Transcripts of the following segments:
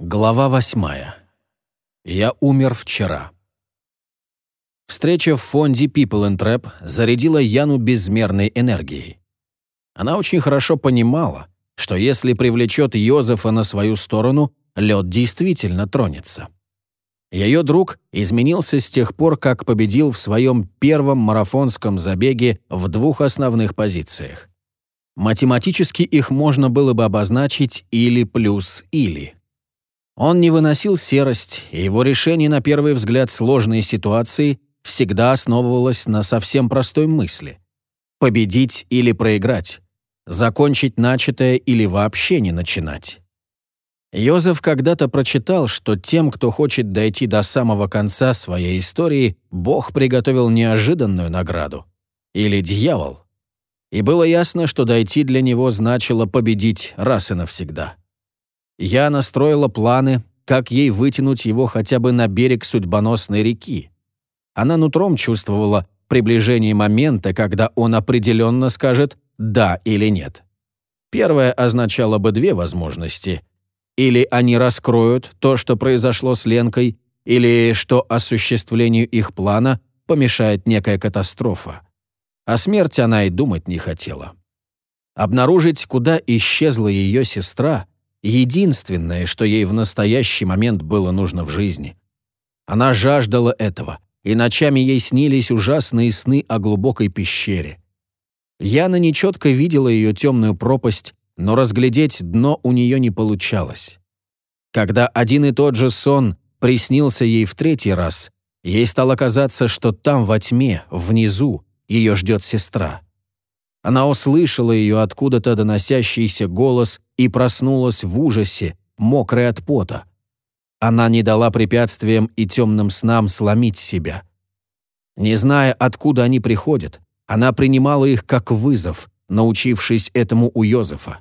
Глава восьмая. Я умер вчера. Встреча в фонде People and Trap зарядила Яну безмерной энергией. Она очень хорошо понимала, что если привлечет Йозефа на свою сторону, лед действительно тронется. Ее друг изменился с тех пор, как победил в своем первом марафонском забеге в двух основных позициях. Математически их можно было бы обозначить или плюс или. Он не выносил серость, и его решение на первый взгляд сложной ситуации всегда основывалось на совсем простой мысли. Победить или проиграть. Закончить начатое или вообще не начинать. Йозеф когда-то прочитал, что тем, кто хочет дойти до самого конца своей истории, Бог приготовил неожиданную награду. Или дьявол. И было ясно, что дойти для него значило победить раз и навсегда. Я настроила планы, как ей вытянуть его хотя бы на берег судьбоносной реки. Она нутром чувствовала приближение момента, когда он определенно скажет «да» или «нет». Первое означало бы две возможности. Или они раскроют то, что произошло с Ленкой, или что осуществлению их плана помешает некая катастрофа. О смерти она и думать не хотела. Обнаружить, куда исчезла ее сестра, единственное, что ей в настоящий момент было нужно в жизни. Она жаждала этого, и ночами ей снились ужасные сны о глубокой пещере. Яна нечетко видела ее темную пропасть, но разглядеть дно у нее не получалось. Когда один и тот же сон приснился ей в третий раз, ей стало казаться, что там во тьме, внизу, ее ждет сестра. Она услышала ее откуда-то доносящийся голос и проснулась в ужасе, мокрая от пота. Она не дала препятствиям и темным снам сломить себя. Не зная, откуда они приходят, она принимала их как вызов, научившись этому у Йозефа.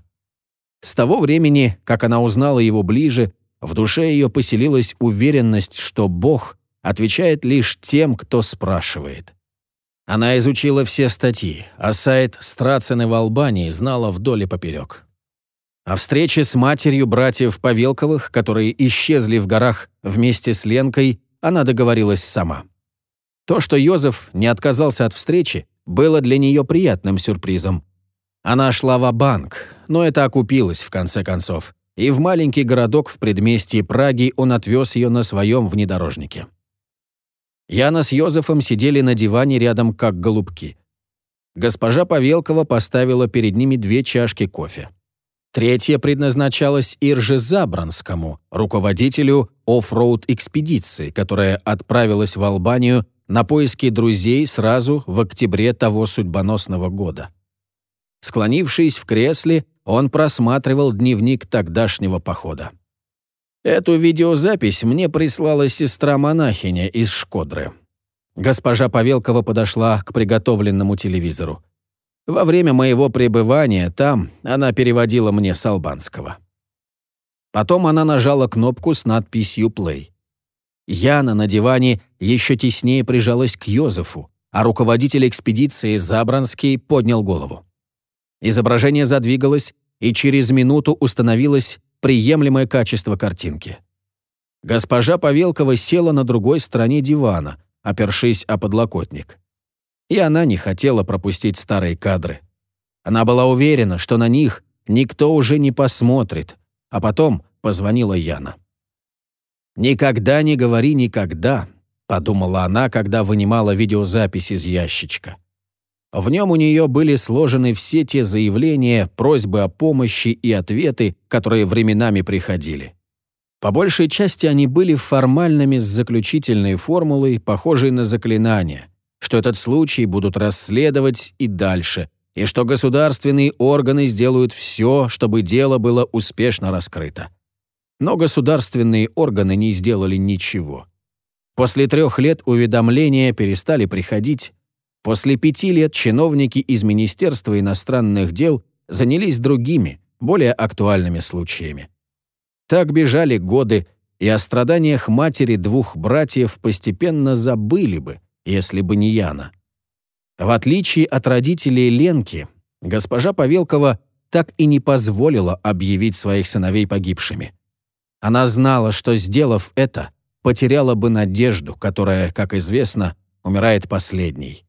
С того времени, как она узнала его ближе, в душе ее поселилась уверенность, что Бог отвечает лишь тем, кто спрашивает. Она изучила все статьи, а сайт Страцены в Албании знала вдоль и поперек. О встрече с матерью братьев Павелковых, которые исчезли в горах вместе с Ленкой, она договорилась сама. То, что Йозеф не отказался от встречи, было для нее приятным сюрпризом. Она шла в банк но это окупилось в конце концов, и в маленький городок в предместье Праги он отвез ее на своем внедорожнике. Яна с Йозефом сидели на диване рядом, как голубки. Госпожа Павелкова поставила перед ними две чашки кофе. Третья предназначалась Ирже Забранскому, руководителю оффроуд экспедиции, которая отправилась в Албанию на поиски друзей сразу в октябре того судьбоносного года. Склонившись в кресле, он просматривал дневник тогдашнего похода. Эту видеозапись мне прислала сестра-монахиня из Шкодры. Госпожа Павелкова подошла к приготовленному телевизору. Во время моего пребывания там она переводила мне с албанского. Потом она нажала кнопку с надписью «Play». Яна на диване еще теснее прижалась к Йозефу, а руководитель экспедиции Забранский поднял голову. Изображение задвигалось, и через минуту установилось приемлемое качество картинки. Госпожа Павелкова села на другой стороне дивана, опершись о подлокотник. И она не хотела пропустить старые кадры. Она была уверена, что на них никто уже не посмотрит, а потом позвонила Яна. «Никогда не говори никогда», — подумала она, когда вынимала видеозапись из ящичка. В нем у нее были сложены все те заявления, просьбы о помощи и ответы, которые временами приходили. По большей части они были формальными с заключительной формулой, похожей на заклинание, что этот случай будут расследовать и дальше, и что государственные органы сделают все, чтобы дело было успешно раскрыто. Но государственные органы не сделали ничего. После трех лет уведомления перестали приходить, После пяти лет чиновники из Министерства иностранных дел занялись другими, более актуальными случаями. Так бежали годы, и о страданиях матери двух братьев постепенно забыли бы, если бы не Яна. В отличие от родителей Ленки, госпожа Павелкова так и не позволила объявить своих сыновей погибшими. Она знала, что, сделав это, потеряла бы надежду, которая, как известно, умирает последней.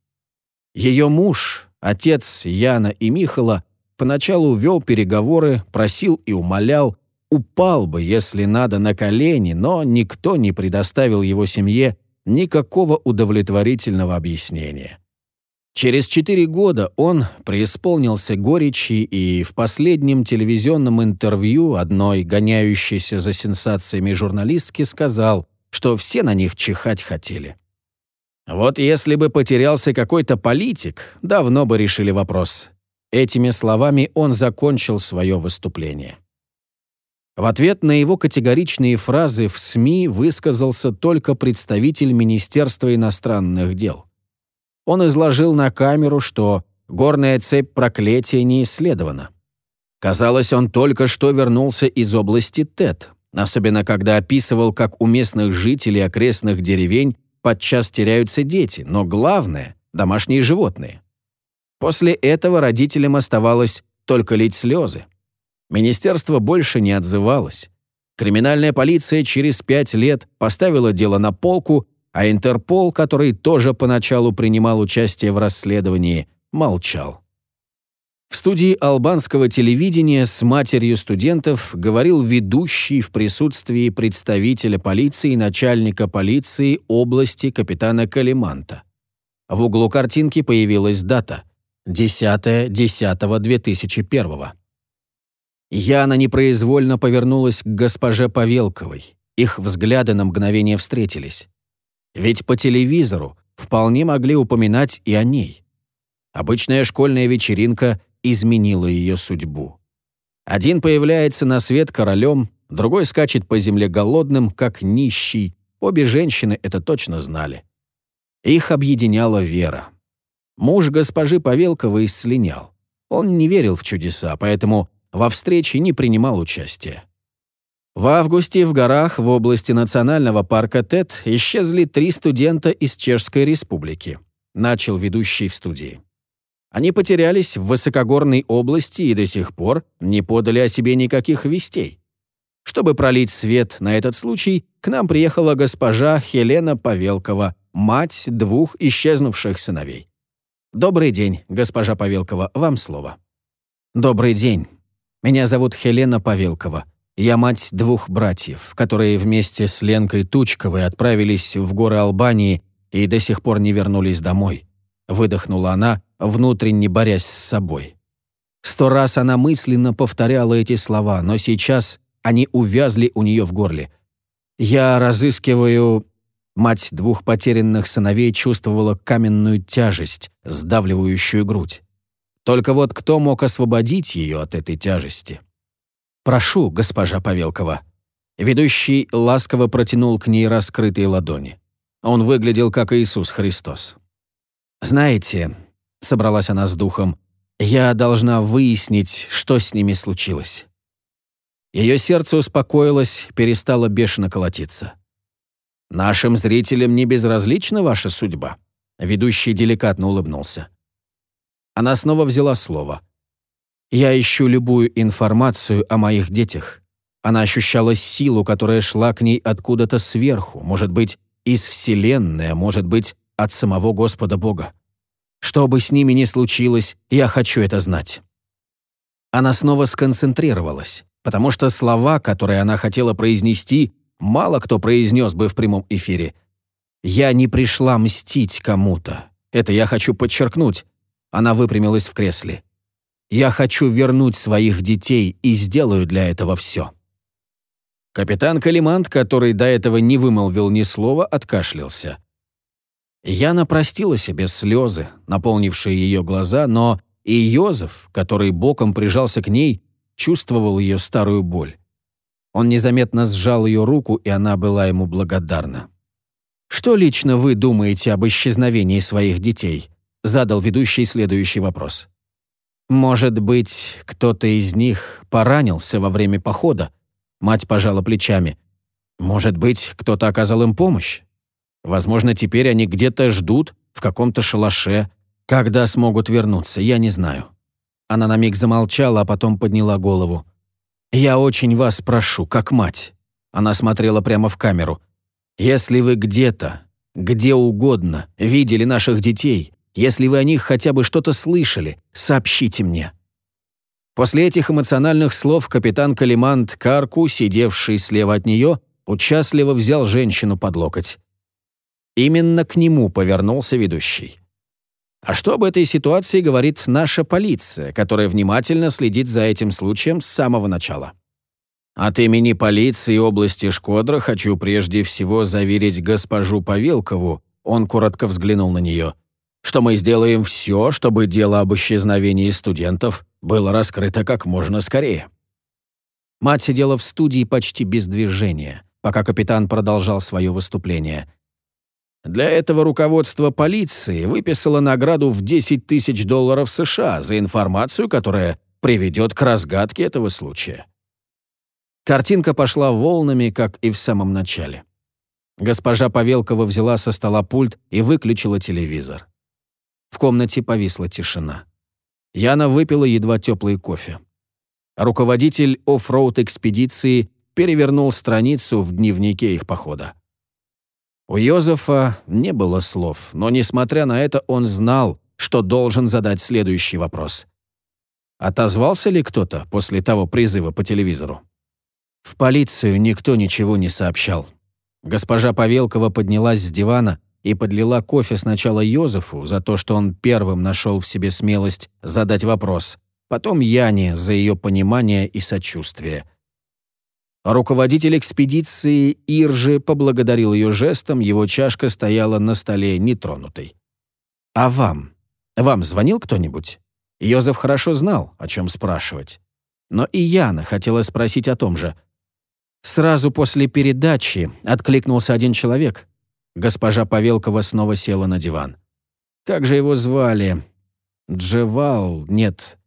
Ее муж, отец Яна и Михала, поначалу вел переговоры, просил и умолял, упал бы, если надо, на колени, но никто не предоставил его семье никакого удовлетворительного объяснения. Через четыре года он преисполнился горечи и в последнем телевизионном интервью одной гоняющейся за сенсациями журналистки сказал, что все на них чихать хотели. Вот если бы потерялся какой-то политик, давно бы решили вопрос. Этими словами он закончил свое выступление. В ответ на его категоричные фразы в СМИ высказался только представитель Министерства иностранных дел. Он изложил на камеру, что горная цепь проклятия не исследована. Казалось, он только что вернулся из области Тет, особенно когда описывал, как у местных жителей окрестных деревень подчас теряются дети, но главное — домашние животные. После этого родителям оставалось только лить слезы. Министерство больше не отзывалось. Криминальная полиция через пять лет поставила дело на полку, а Интерпол, который тоже поначалу принимал участие в расследовании, молчал. Студии албанского телевидения с матерью студентов говорил ведущий в присутствии представителя полиции начальника полиции области капитана Калиманта. В углу картинки появилась дата — 10.10.2001. Яна непроизвольно повернулась к госпоже Павелковой. Их взгляды на мгновение встретились. Ведь по телевизору вполне могли упоминать и о ней. Обычная школьная вечеринка изменила ее судьбу. Один появляется на свет королем, другой скачет по земле голодным, как нищий. Обе женщины это точно знали. Их объединяла вера. Муж госпожи Павелковой слинял. Он не верил в чудеса, поэтому во встрече не принимал участия. В августе в горах в области национального парка Тет исчезли три студента из Чешской республики, начал ведущий в студии. Они потерялись в высокогорной области и до сих пор не подали о себе никаких вестей. Чтобы пролить свет на этот случай, к нам приехала госпожа Хелена Павелкова, мать двух исчезнувших сыновей. «Добрый день, госпожа Павелкова, вам слово». «Добрый день. Меня зовут Хелена Павелкова. Я мать двух братьев, которые вместе с Ленкой Тучковой отправились в горы Албании и до сих пор не вернулись домой. Выдохнула она, внутренне борясь с собой. Сто раз она мысленно повторяла эти слова, но сейчас они увязли у нее в горле. «Я разыскиваю...» Мать двух потерянных сыновей чувствовала каменную тяжесть, сдавливающую грудь. Только вот кто мог освободить ее от этой тяжести? «Прошу, госпожа Павелкова». Ведущий ласково протянул к ней раскрытые ладони. Он выглядел как Иисус Христос. «Знаете», — собралась она с духом, «я должна выяснить, что с ними случилось». Ее сердце успокоилось, перестало бешено колотиться. «Нашим зрителям не безразлична ваша судьба», — ведущий деликатно улыбнулся. Она снова взяла слово. «Я ищу любую информацию о моих детях». Она ощущала силу, которая шла к ней откуда-то сверху, может быть, из Вселенной, а может быть, от самого Господа Бога. Что бы с ними ни случилось, я хочу это знать. Она снова сконцентрировалась, потому что слова, которые она хотела произнести, мало кто произнес бы в прямом эфире. «Я не пришла мстить кому-то. Это я хочу подчеркнуть. Она выпрямилась в кресле. «Я хочу вернуть своих детей и сделаю для этого все». Капитан Калимант, который до этого не вымолвил ни слова, откашлялся. Яна простила себе слезы, наполнившие ее глаза, но и Йозеф, который боком прижался к ней, чувствовал ее старую боль. Он незаметно сжал ее руку, и она была ему благодарна. «Что лично вы думаете об исчезновении своих детей?» задал ведущий следующий вопрос. «Может быть, кто-то из них поранился во время похода?» Мать пожала плечами. «Может быть, кто-то оказал им помощь? Возможно, теперь они где-то ждут, в каком-то шалаше. Когда смогут вернуться, я не знаю». Она на миг замолчала, а потом подняла голову. «Я очень вас прошу, как мать. Она смотрела прямо в камеру. «Если вы где-то, где угодно, видели наших детей, если вы о них хотя бы что-то слышали, сообщите мне». После этих эмоциональных слов капитан Калимант Карку, сидевший слева от нее, участливо взял женщину под локоть. Именно к нему повернулся ведущий. А что об этой ситуации говорит наша полиция, которая внимательно следит за этим случаем с самого начала? От имени полиции области Шкодра хочу прежде всего заверить госпожу Павелкову, он коротко взглянул на нее, что мы сделаем все, чтобы дело об исчезновении студентов было раскрыто как можно скорее. Мать сидела в студии почти без движения, пока капитан продолжал свое выступление. Для этого руководство полиции выписало награду в 10 тысяч долларов США за информацию, которая приведет к разгадке этого случая. Картинка пошла волнами, как и в самом начале. Госпожа Павелкова взяла со стола пульт и выключила телевизор. В комнате повисла тишина. Яна выпила едва теплый кофе. Руководитель оффроуд экспедиции перевернул страницу в дневнике их похода. У Йозефа не было слов, но, несмотря на это, он знал, что должен задать следующий вопрос. Отозвался ли кто-то после того призыва по телевизору? В полицию никто ничего не сообщал. Госпожа Павелкова поднялась с дивана и подлила кофе сначала Йозефу за то, что он первым нашел в себе смелость задать вопрос, потом Яне за ее понимание и сочувствие. Руководитель экспедиции Иржи поблагодарил ее жестом, его чашка стояла на столе нетронутой. «А вам? Вам звонил кто-нибудь?» Йозеф хорошо знал, о чем спрашивать. Но и Яна хотела спросить о том же. Сразу после передачи откликнулся один человек, Госпожа Павелкова снова села на диван. «Как же его звали? Джевал... Нет.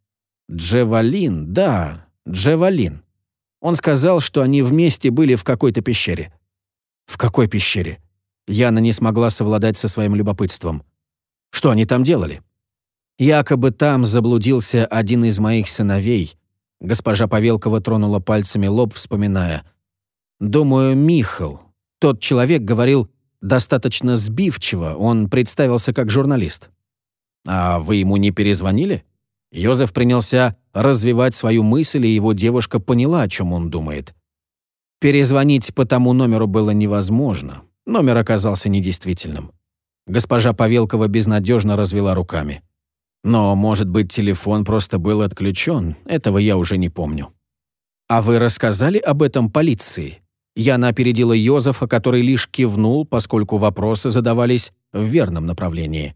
Джевалин, да, Джевалин. Он сказал, что они вместе были в какой-то пещере». «В какой пещере?» Яна не смогла совладать со своим любопытством. «Что они там делали?» «Якобы там заблудился один из моих сыновей», Госпожа Павелкова тронула пальцами лоб, вспоминая. «Думаю, Михал. Тот человек говорил, Достаточно сбивчиво он представился как журналист. «А вы ему не перезвонили?» Йозеф принялся развивать свою мысль, и его девушка поняла, о чем он думает. Перезвонить по тому номеру было невозможно. Номер оказался недействительным. Госпожа Павелкова безнадежно развела руками. Но, может быть, телефон просто был отключен, этого я уже не помню. «А вы рассказали об этом полиции?» Яна опередила Йозефа, который лишь кивнул, поскольку вопросы задавались в верном направлении.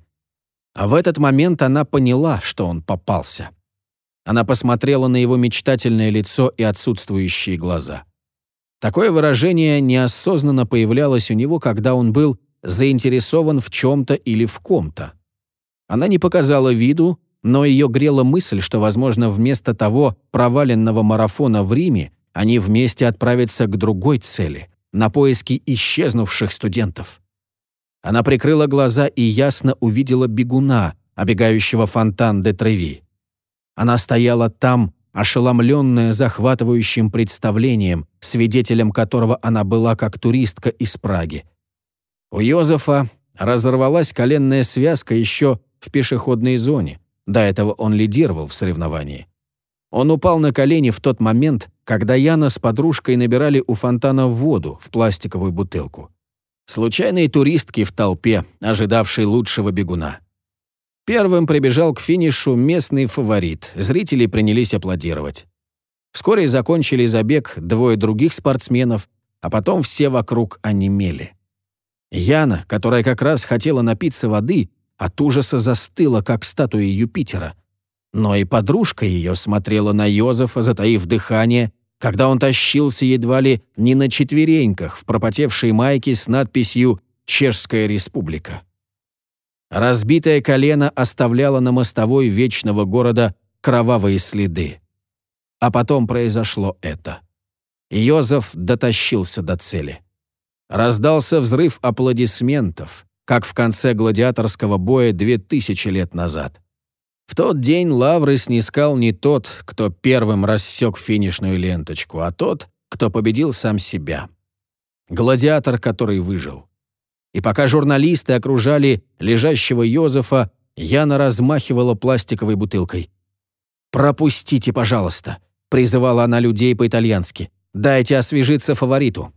А в этот момент она поняла, что он попался. Она посмотрела на его мечтательное лицо и отсутствующие глаза. Такое выражение неосознанно появлялось у него, когда он был заинтересован в чем-то или в ком-то. Она не показала виду, но ее грела мысль, что, возможно, вместо того проваленного марафона в Риме они вместе отправятся к другой цели — на поиски исчезнувших студентов. Она прикрыла глаза и ясно увидела бегуна, обегающего фонтан де Треви. Она стояла там, ошеломленная захватывающим представлением, свидетелем которого она была как туристка из Праги. У Йозефа разорвалась коленная связка еще в пешеходной зоне. До этого он лидировал в соревновании. Он упал на колени в тот момент, когда Яна с подружкой набирали у фонтана воду в пластиковую бутылку. Случайные туристки в толпе, ожидавшие лучшего бегуна. Первым прибежал к финишу местный фаворит, зрители принялись аплодировать. Вскоре закончили забег двое других спортсменов, а потом все вокруг онемели. Яна, которая как раз хотела напиться воды, от ужаса застыла, как статуя Юпитера — но и подружка ее смотрела на Йозефа, затаив дыхание, когда он тащился едва ли не на четвереньках в пропотевшей майке с надписью «Чешская республика». Разбитое колено оставляло на мостовой вечного города кровавые следы. А потом произошло это. Йозеф дотащился до цели. Раздался взрыв аплодисментов, как в конце гладиаторского боя две тысячи лет назад. В тот день лавры снискал не тот, кто первым рассек финишную ленточку, а тот, кто победил сам себя. гладиатор, который выжил. И пока журналисты окружали лежащего Йозефа, Яна размахивала пластиковой бутылкой. «Пропустите, пожалуйста», — призывала она людей по-итальянски. «Дайте освежиться фавориту».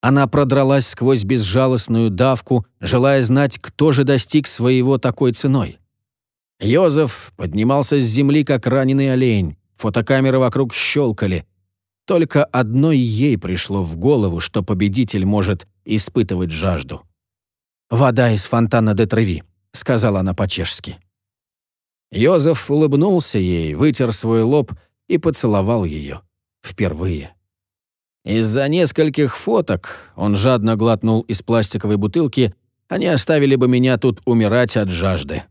Она продралась сквозь безжалостную давку, желая знать, кто же достиг своего такой ценой. Йозеф поднимался с земли, как раненый олень. Фотокамеры вокруг щелкали. Только одной ей пришло в голову, что победитель может испытывать жажду. «Вода из фонтана де Треви», — сказала она по-чешски. Йозеф улыбнулся ей, вытер свой лоб и поцеловал ее. Впервые. Из-за нескольких фоток, он жадно глотнул из пластиковой бутылки, они оставили бы меня тут умирать от жажды.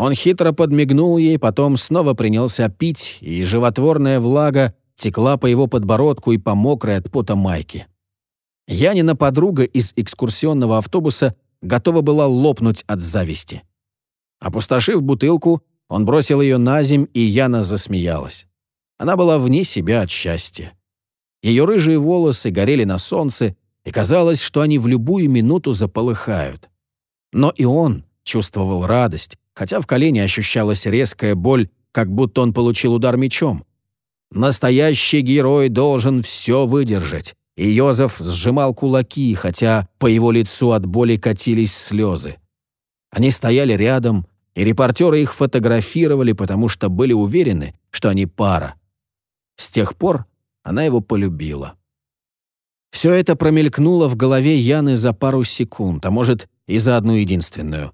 Он хитро подмигнул ей, потом снова принялся пить, и животворная влага текла по его подбородку и по мокрой от пота майке. Янина подруга из экскурсионного автобуса готова была лопнуть от зависти. Опустошив бутылку, он бросил ее на земь, и Яна засмеялась. Она была вне себя от счастья. Ее рыжие волосы горели на солнце, и казалось, что они в любую минуту заполыхают. Но и он чувствовал радость, хотя в колене ощущалась резкая боль, как будто он получил удар мечом. Настоящий герой должен все выдержать, и Йозеф сжимал кулаки, хотя по его лицу от боли катились слезы. Они стояли рядом, и репортеры их фотографировали, потому что были уверены, что они пара. С тех пор она его полюбила. Все это промелькнуло в голове Яны за пару секунд, а может, и за одну единственную.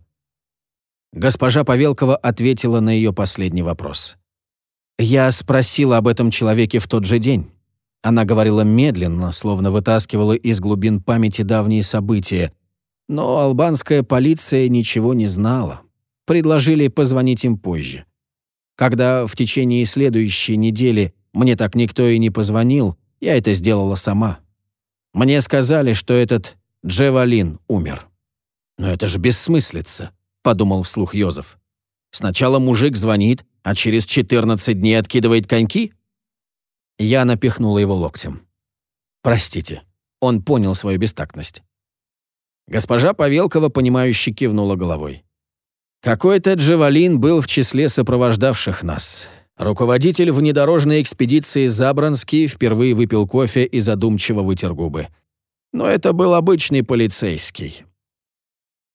Госпожа Павелкова ответила на ее последний вопрос. «Я спросила об этом человеке в тот же день». Она говорила медленно, словно вытаскивала из глубин памяти давние события. Но албанская полиция ничего не знала. Предложили позвонить им позже. Когда в течение следующей недели мне так никто и не позвонил, я это сделала сама. Мне сказали, что этот Джевалин умер. Но это же бессмыслица, подумал вслух Йозеф. Сначала мужик звонит, а через 14 дней откидывает коньки? Я напихнула его локтем. Простите. Он понял свою бестактность. Госпожа Павелкова, понимающе кивнула головой. Какой-то Джевалин был в числе сопровождавших нас. Руководитель внедорожной экспедиции Забранский впервые выпил кофе и задумчиво вытер губы. Но это был обычный полицейский.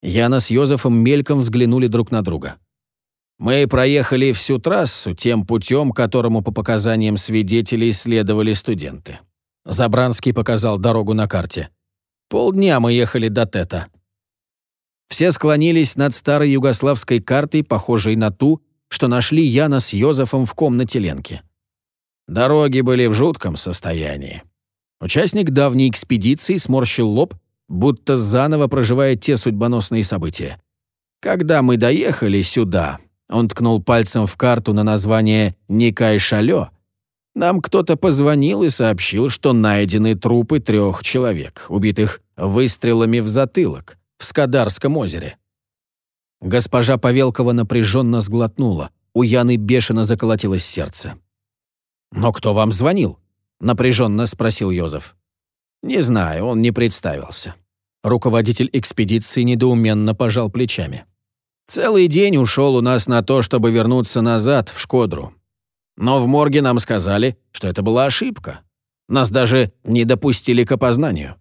Яна с Йозефом мельком взглянули друг на друга. Мы проехали всю трассу тем путем, которому по показаниям свидетелей следовали студенты. Забранский показал дорогу на карте. Полдня мы ехали до Тета. Все склонились над старой югославской картой, похожей на ту, что нашли Яна с Йозефом в комнате Ленки. Дороги были в жутком состоянии. Участник давней экспедиции сморщил лоб, будто заново проживая те судьбоносные события. Когда мы доехали сюда, он ткнул пальцем в карту на название «Никай-Шалё», нам кто-то позвонил и сообщил, что найдены трупы трех человек, убитых выстрелами в затылок в Скадарском озере. Госпожа Павелкова напряженно сглотнула. У Яны бешено заколотилось сердце. «Но кто вам звонил?» — напряженно спросил Йозеф. «Не знаю, он не представился». Руководитель экспедиции недоуменно пожал плечами. «Целый день ушел у нас на то, чтобы вернуться назад, в Шкодру. Но в морге нам сказали, что это была ошибка. Нас даже не допустили к опознанию».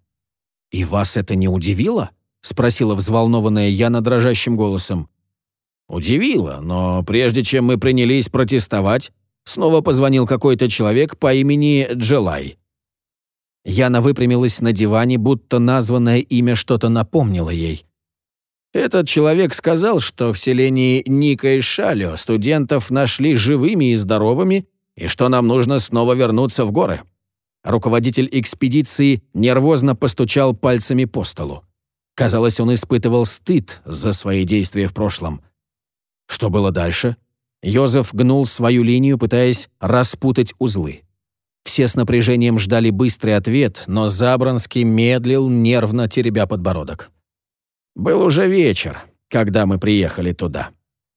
«И вас это не удивило?» — спросила взволнованная Яна дрожащим голосом. «Удивило, но прежде чем мы принялись протестовать, снова позвонил какой-то человек по имени Джелай». Яна выпрямилась на диване, будто названное имя что-то напомнило ей. Этот человек сказал, что в селении Ника и Шалио студентов нашли живыми и здоровыми, и что нам нужно снова вернуться в горы. Руководитель экспедиции нервозно постучал пальцами по столу. Казалось, он испытывал стыд за свои действия в прошлом. Что было дальше? Йозеф гнул свою линию, пытаясь распутать узлы. Все с напряжением ждали быстрый ответ, но Забранский медлил, нервно теребя подбородок. Был уже вечер, когда мы приехали туда.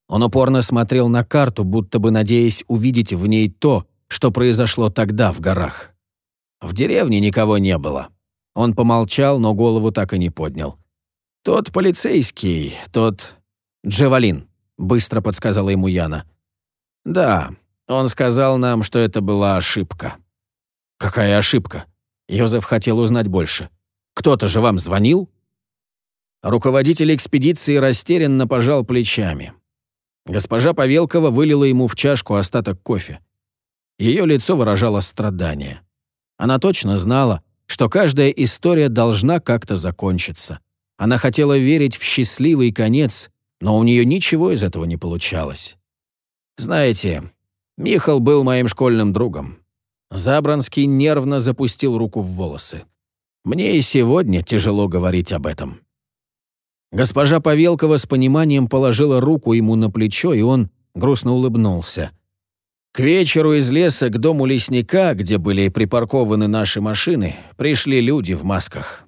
Он упорно смотрел на карту, будто бы надеясь увидеть в ней то, что произошло тогда в горах. В деревне никого не было. Он помолчал, но голову так и не поднял. «Тот полицейский, тот Джавалин», — быстро подсказала ему Яна. «Да, он сказал нам, что это была ошибка». «Какая ошибка?» Йозеф хотел узнать больше. «Кто-то же вам звонил?» Руководитель экспедиции растерянно пожал плечами. Госпожа Павелкова вылила ему в чашку остаток кофе. Ее лицо выражало страдание. Она точно знала, что каждая история должна как-то закончиться. Она хотела верить в счастливый конец, но у нее ничего из этого не получалось. Знаете, Михал был моим школьным другом. Забранский нервно запустил руку в волосы. Мне и сегодня тяжело говорить об этом. Госпожа Павелкова с пониманием положила руку ему на плечо, и он грустно улыбнулся. К вечеру из леса к дому лесника, где были припаркованы наши машины, пришли люди в масках.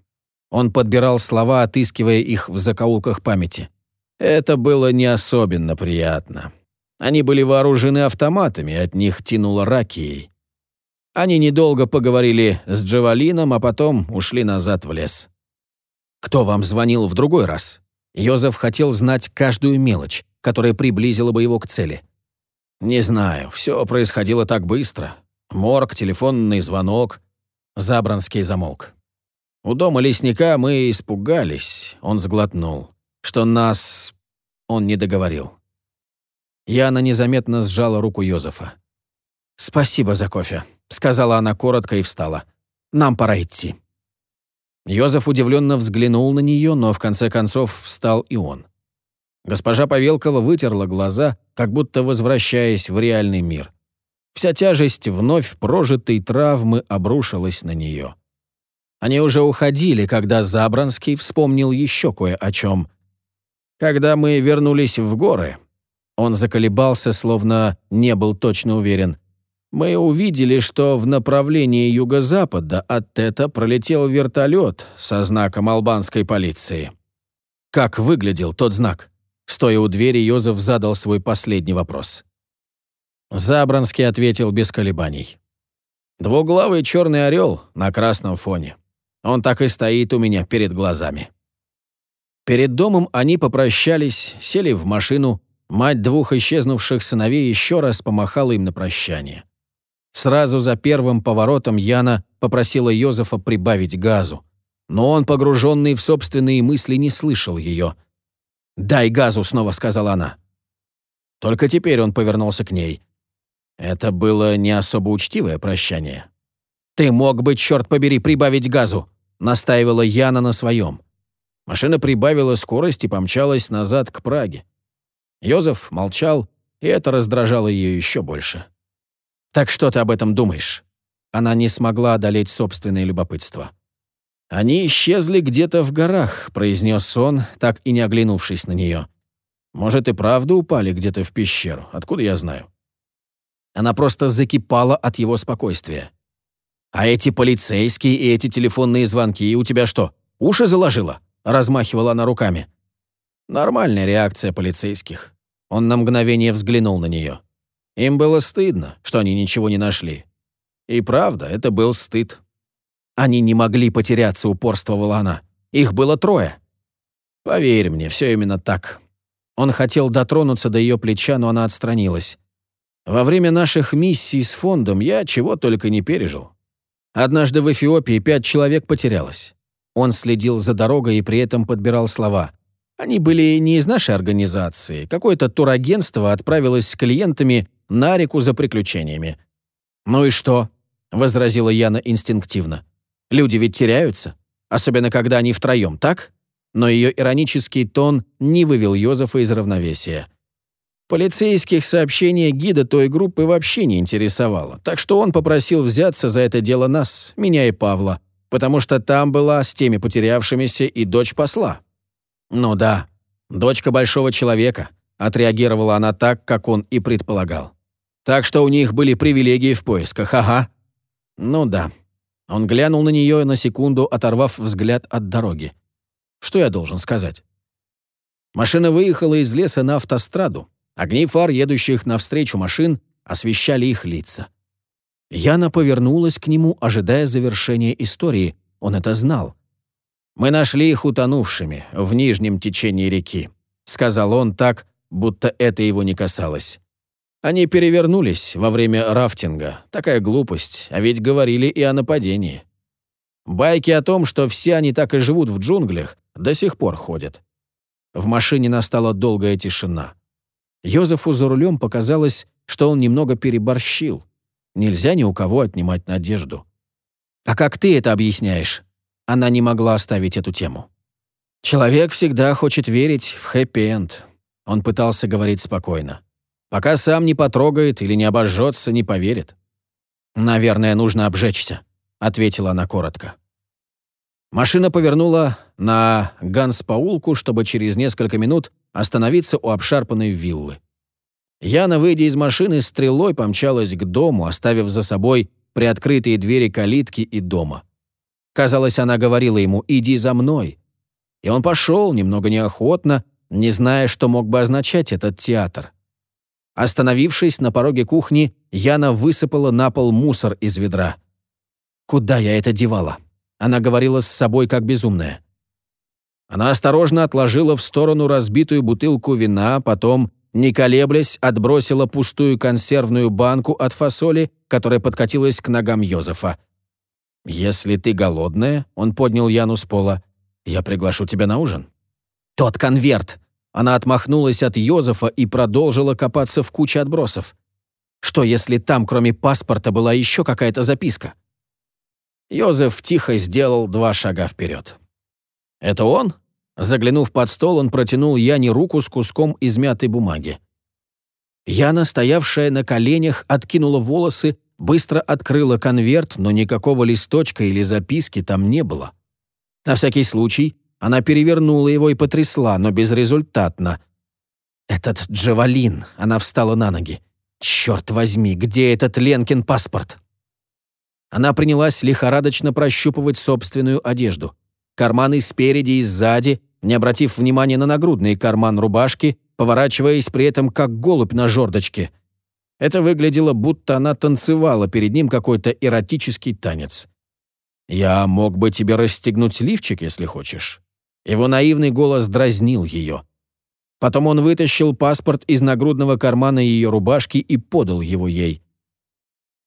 Он подбирал слова, отыскивая их в закоулках памяти. Это было не особенно приятно. Они были вооружены автоматами, от них тянуло ракией. Они недолго поговорили с Джавалином, а потом ушли назад в лес. «Кто вам звонил в другой раз?» Йозеф хотел знать каждую мелочь, которая приблизила бы его к цели. «Не знаю, все происходило так быстро. Морг, телефонный звонок». Забранский замолк. У дома лесника мы испугались, он сглотнул, что нас... Он не договорил. Яна незаметно сжала руку Йозефа. «Спасибо за кофе», — сказала она коротко и встала. «Нам пора идти». Йозеф удивленно взглянул на нее, но в конце концов встал и он. Госпожа Павелкова вытерла глаза, как будто возвращаясь в реальный мир. Вся тяжесть вновь прожитой травмы обрушилась на нее. Они уже уходили, когда Забранский вспомнил еще кое о чем. Когда мы вернулись в горы, он заколебался, словно не был точно уверен мы увидели, что в направлении юго-запада от Тета пролетел вертолет со знаком албанской полиции. Как выглядел тот знак? Стоя у двери, Йозеф задал свой последний вопрос. Забранский ответил без колебаний. «Двуглавый черный орел на красном фоне. Он так и стоит у меня перед глазами». Перед домом они попрощались, сели в машину, мать двух исчезнувших сыновей еще раз помахала им на прощание. Сразу за первым поворотом Яна попросила Йозефа прибавить газу. Но он, погруженный в собственные мысли, не слышал ее. «Дай газу», — снова сказала она. Только теперь он повернулся к ней. Это было не особо учтивое прощание. «Ты мог бы, черт побери, прибавить газу», — настаивала Яна на своем. Машина прибавила скорость и помчалась назад к Праге. Йозеф молчал, и это раздражало ее еще больше. «Так что ты об этом думаешь?» Она не смогла одолеть собственное любопытство. «Они исчезли где-то в горах», — произнес он, так и не оглянувшись на нее. «Может, и правда упали где-то в пещеру, откуда я знаю?» Она просто закипала от его спокойствия. «А эти полицейские и эти телефонные звонки у тебя что, уши заложило?» — размахивала она руками. Нормальная реакция полицейских. Он на мгновение взглянул на нее. Им было стыдно, что они ничего не нашли. И правда, это был стыд. Они не могли потеряться, упорствовала она. Их было трое. Поверь мне, все именно так. Он хотел дотронуться до ее плеча, но она отстранилась. Во время наших миссий с фондом я чего только не пережил. Однажды в Эфиопии пять человек потерялось. Он следил за дорогой и при этом подбирал слова. Они были не из нашей организации. Какое-то турагентство отправилось с клиентами на реку за приключениями. «Ну и что?» — возразила Яна инстинктивно. «Люди ведь теряются, особенно когда они втроем, так?» Но ее иронический тон не вывел Йозефа из равновесия. Полицейских сообщений гида той группы вообще не интересовало, так что он попросил взяться за это дело нас, меня и Павла, потому что там была с теми потерявшимися и дочь посла. Ну да, дочка большого человека, отреагировала она так, как он и предполагал. Так что у них были привилегии в поисках, ага. Ну да. Он глянул на нее на секунду, оторвав взгляд от дороги. Что я должен сказать? Машина выехала из леса на автостраду. Огни фар, едущих навстречу машин, освещали их лица. Яна повернулась к нему, ожидая завершения истории. Он это знал. «Мы нашли их утонувшими в нижнем течении реки», — сказал он так, будто это его не касалось. Они перевернулись во время рафтинга. Такая глупость, а ведь говорили и о нападении. Байки о том, что все они так и живут в джунглях, до сих пор ходят. В машине настала долгая тишина. Йозефу за рулем показалось, что он немного переборщил. Нельзя ни у кого отнимать надежду. «А как ты это объясняешь?» Она не могла оставить эту тему. «Человек всегда хочет верить в хэппи-энд», — он пытался говорить спокойно. «Пока сам не потрогает или не обожжется, не поверит». «Наверное, нужно обжечься», — ответила она коротко. Машина повернула на Ганспаулку, чтобы через несколько минут остановиться у обшарпанной виллы. Яна, выйдя из машины, стрелой помчалась к дому, оставив за собой приоткрытые двери калитки и дома. Казалось, она говорила ему «иди за мной». И он пошел, немного неохотно, не зная, что мог бы означать этот театр. Остановившись на пороге кухни, Яна высыпала на пол мусор из ведра. «Куда я это девала?» Она говорила с собой как безумная. Она осторожно отложила в сторону разбитую бутылку вина, потом, не колеблясь, отбросила пустую консервную банку от фасоли, которая подкатилась к ногам Йозефа. «Если ты голодная», — он поднял Яну с пола, — «я приглашу тебя на ужин». «Тот конверт!» Она отмахнулась от Йозефа и продолжила копаться в куче отбросов. Что, если там, кроме паспорта, была еще какая-то записка? Йозеф тихо сделал два шага вперед. «Это он?» Заглянув под стол, он протянул Яне руку с куском измятой бумаги. Яна, стоявшая на коленях, откинула волосы, быстро открыла конверт, но никакого листочка или записки там не было. На всякий случай она перевернула его и потрясла, но безрезультатно. «Этот Джавалин!» — она встала на ноги. «Черт возьми, где этот Ленкин паспорт?» Она принялась лихорадочно прощупывать собственную одежду. Карманы спереди и сзади, не обратив внимания на нагрудный карман рубашки, поворачиваясь при этом как голубь на жердочке. Это выглядело, будто она танцевала перед ним какой-то эротический танец. «Я мог бы тебе расстегнуть лифчик, если хочешь». Его наивный голос дразнил ее. Потом он вытащил паспорт из нагрудного кармана ее рубашки и подал его ей.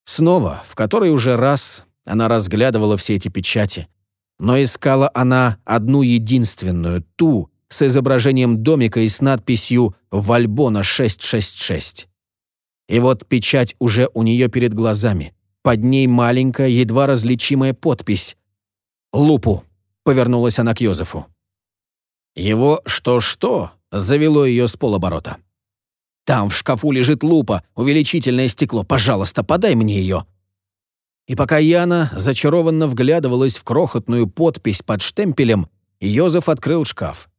Снова, в который уже раз, она разглядывала все эти печати. Но искала она одну единственную, ту, с изображением домика и с надписью «Вальбона 666». И вот печать уже у нее перед глазами. Под ней маленькая, едва различимая подпись. «Лупу», — повернулась она к Йозефу. Его что-что завело ее с полоборота. «Там в шкафу лежит лупа, увеличительное стекло. Пожалуйста, подай мне ее». И пока Яна зачарованно вглядывалась в крохотную подпись под штемпелем, Йозеф открыл шкаф.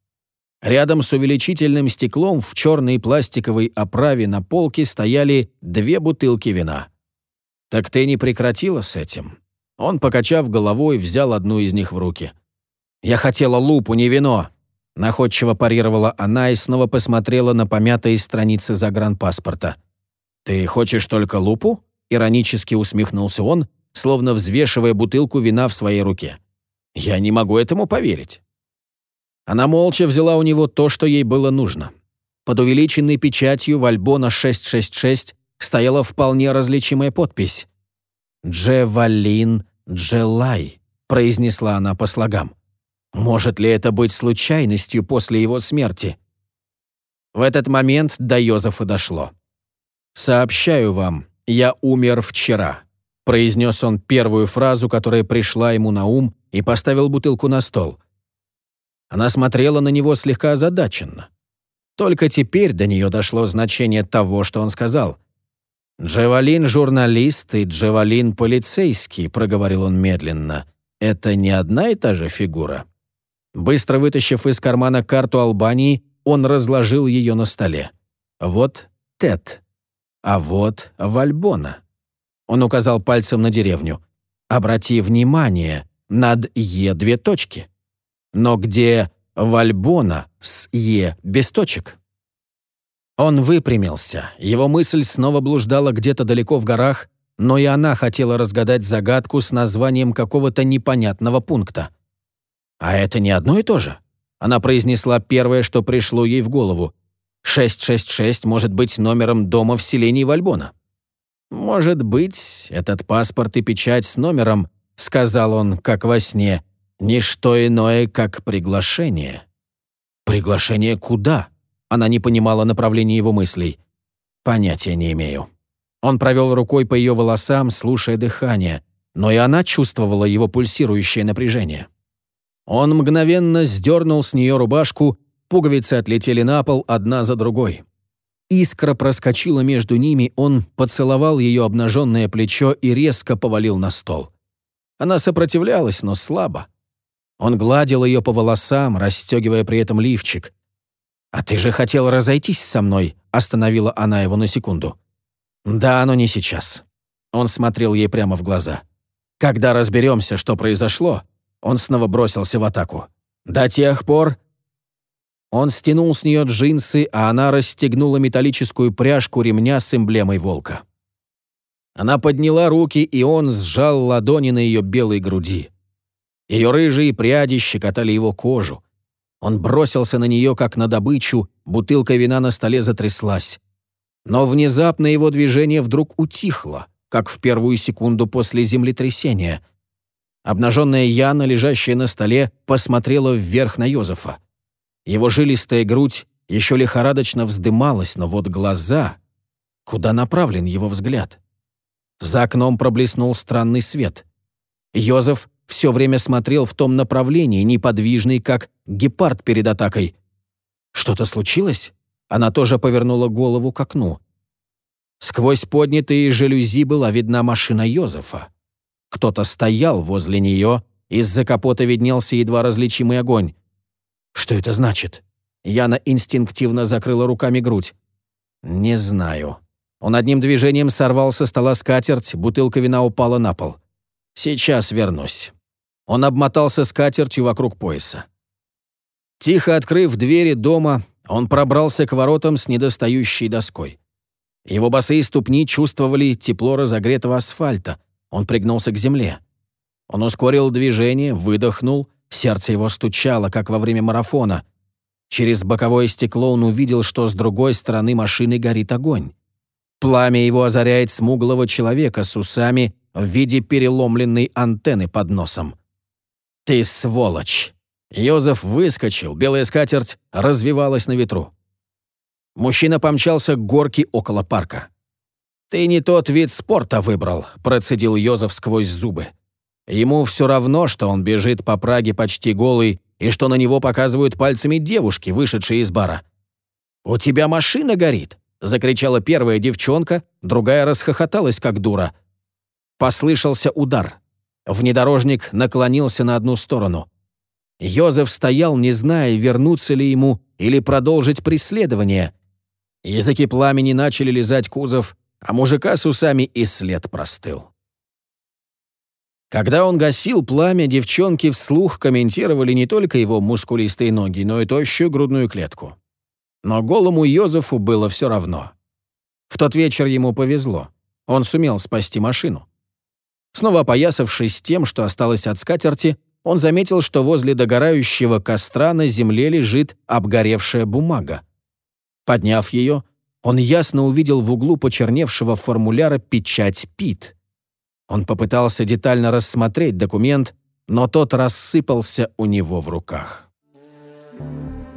Рядом с увеличительным стеклом в черной пластиковой оправе на полке стояли две бутылки вина. «Так ты не прекратила с этим?» Он, покачав головой, взял одну из них в руки. «Я хотела лупу, не вино!» Находчиво парировала она и снова посмотрела на помятые страницы загранпаспорта. «Ты хочешь только лупу?» — иронически усмехнулся он, словно взвешивая бутылку вина в своей руке. «Я не могу этому поверить». Она молча взяла у него то, что ей было нужно. Под увеличенной печатью Вальбона 666 стояла вполне различимая подпись. «Джевалин Джелай», — произнесла она по слогам. «Может ли это быть случайностью после его смерти?» В этот момент до Йозефа дошло. «Сообщаю вам, я умер вчера», — произнес он первую фразу, которая пришла ему на ум, и поставил бутылку на стол — она смотрела на него слегка озадаченно. Только теперь до нее дошло значение того, что он сказал. «Джевалин — журналист и Джевалин — полицейский», — проговорил он медленно. «Это не одна и та же фигура?» Быстро вытащив из кармана карту Албании, он разложил ее на столе. Вот Тет, а вот Вальбона. Он указал пальцем на деревню. «Обрати внимание, над «е» две точки. Но где Вальбона с «е» без точек? Он выпрямился. Его мысль снова блуждала где-то далеко в горах, но и она хотела разгадать загадку с названием какого-то непонятного пункта. «А это не одно и то же?» Она произнесла первое, что пришло ей в голову. «666 может быть номером дома в селении Вальбона». «Может быть, этот паспорт и печать с номером», — сказал он, как во сне, — «не что иное, как приглашение». «Приглашение куда?» Она не понимала направления его мыслей. «Понятия не имею». Он провел рукой по ее волосам, слушая дыхание, но и она чувствовала его пульсирующее напряжение. Он мгновенно сдернул с нее рубашку, пуговицы отлетели на пол одна за другой. Искра проскочила между ними, он поцеловал ее обнаженное плечо и резко повалил на стол. Она сопротивлялась, но слабо. Он гладил ее по волосам, расстегивая при этом лифчик. «А ты же хотел разойтись со мной», — остановила она его на секунду. «Да, но не сейчас». Он смотрел ей прямо в глаза. «Когда разберемся, что произошло...» Он снова бросился в атаку. «До тех пор...» Он стянул с нее джинсы, а она расстегнула металлическую пряжку ремня с эмблемой волка. Она подняла руки, и он сжал ладони на ее белой груди. Ее рыжие пряди щекотали его кожу. Он бросился на нее, как на добычу, бутылка вина на столе затряслась. Но внезапно его движение вдруг утихло, как в первую секунду после землетрясения. Обнаженная Яна, лежащая на столе, посмотрела вверх на Йозефа. Его жилистая грудь еще лихорадочно вздымалась, но вот глаза... Куда направлен его взгляд? За окном проблеснул странный свет. Йозеф все время смотрел в том направлении, неподвижный, как гепард перед атакой. Что-то случилось? Она тоже повернула голову к окну. Сквозь поднятые жалюзи была видна машина Йозефа. Кто-то стоял возле нее, из-за капота виднелся едва различимый огонь. Что это значит? Яна инстинктивно закрыла руками грудь. Не знаю. Он одним движением сорвал со стола скатерть, бутылка вина упала на пол. Сейчас вернусь. Он обмотался скатертью вокруг пояса. Тихо открыв двери дома, он пробрался к воротам с недостающей доской. Его босые ступни чувствовали тепло разогретого асфальта. Он пригнулся к земле. Он ускорил движение, выдохнул, сердце его стучало, как во время марафона. Через боковое стекло он увидел, что с другой стороны машины горит огонь. Пламя его озаряет смуглого человека с усами в виде переломленной антенны под носом. «Ты сволочь!» Йозеф выскочил, белая скатерть развивалась на ветру. Мужчина помчался к горке около парка. «Ты не тот вид спорта выбрал», — процедил Йозеф сквозь зубы. Ему все равно, что он бежит по Праге почти голый и что на него показывают пальцами девушки, вышедшие из бара. «У тебя машина горит!» — закричала первая девчонка, другая расхохоталась, как дура. Послышался удар. Внедорожник наклонился на одну сторону. Йозеф стоял, не зная, вернуться ли ему или продолжить преследование. Языки пламени начали лизать кузов, а мужика с усами и след простыл. Когда он гасил пламя, девчонки вслух комментировали не только его мускулистые ноги, но и тощую грудную клетку. Но голому Йозефу было все равно. В тот вечер ему повезло. Он сумел спасти машину. Снова опоясавшись тем, что осталось от скатерти, он заметил, что возле догорающего костра на земле лежит обгоревшая бумага. Подняв ее, он ясно увидел в углу почерневшего формуляра печать ПИТ. Он попытался детально рассмотреть документ, но тот рассыпался у него в руках. Thank you.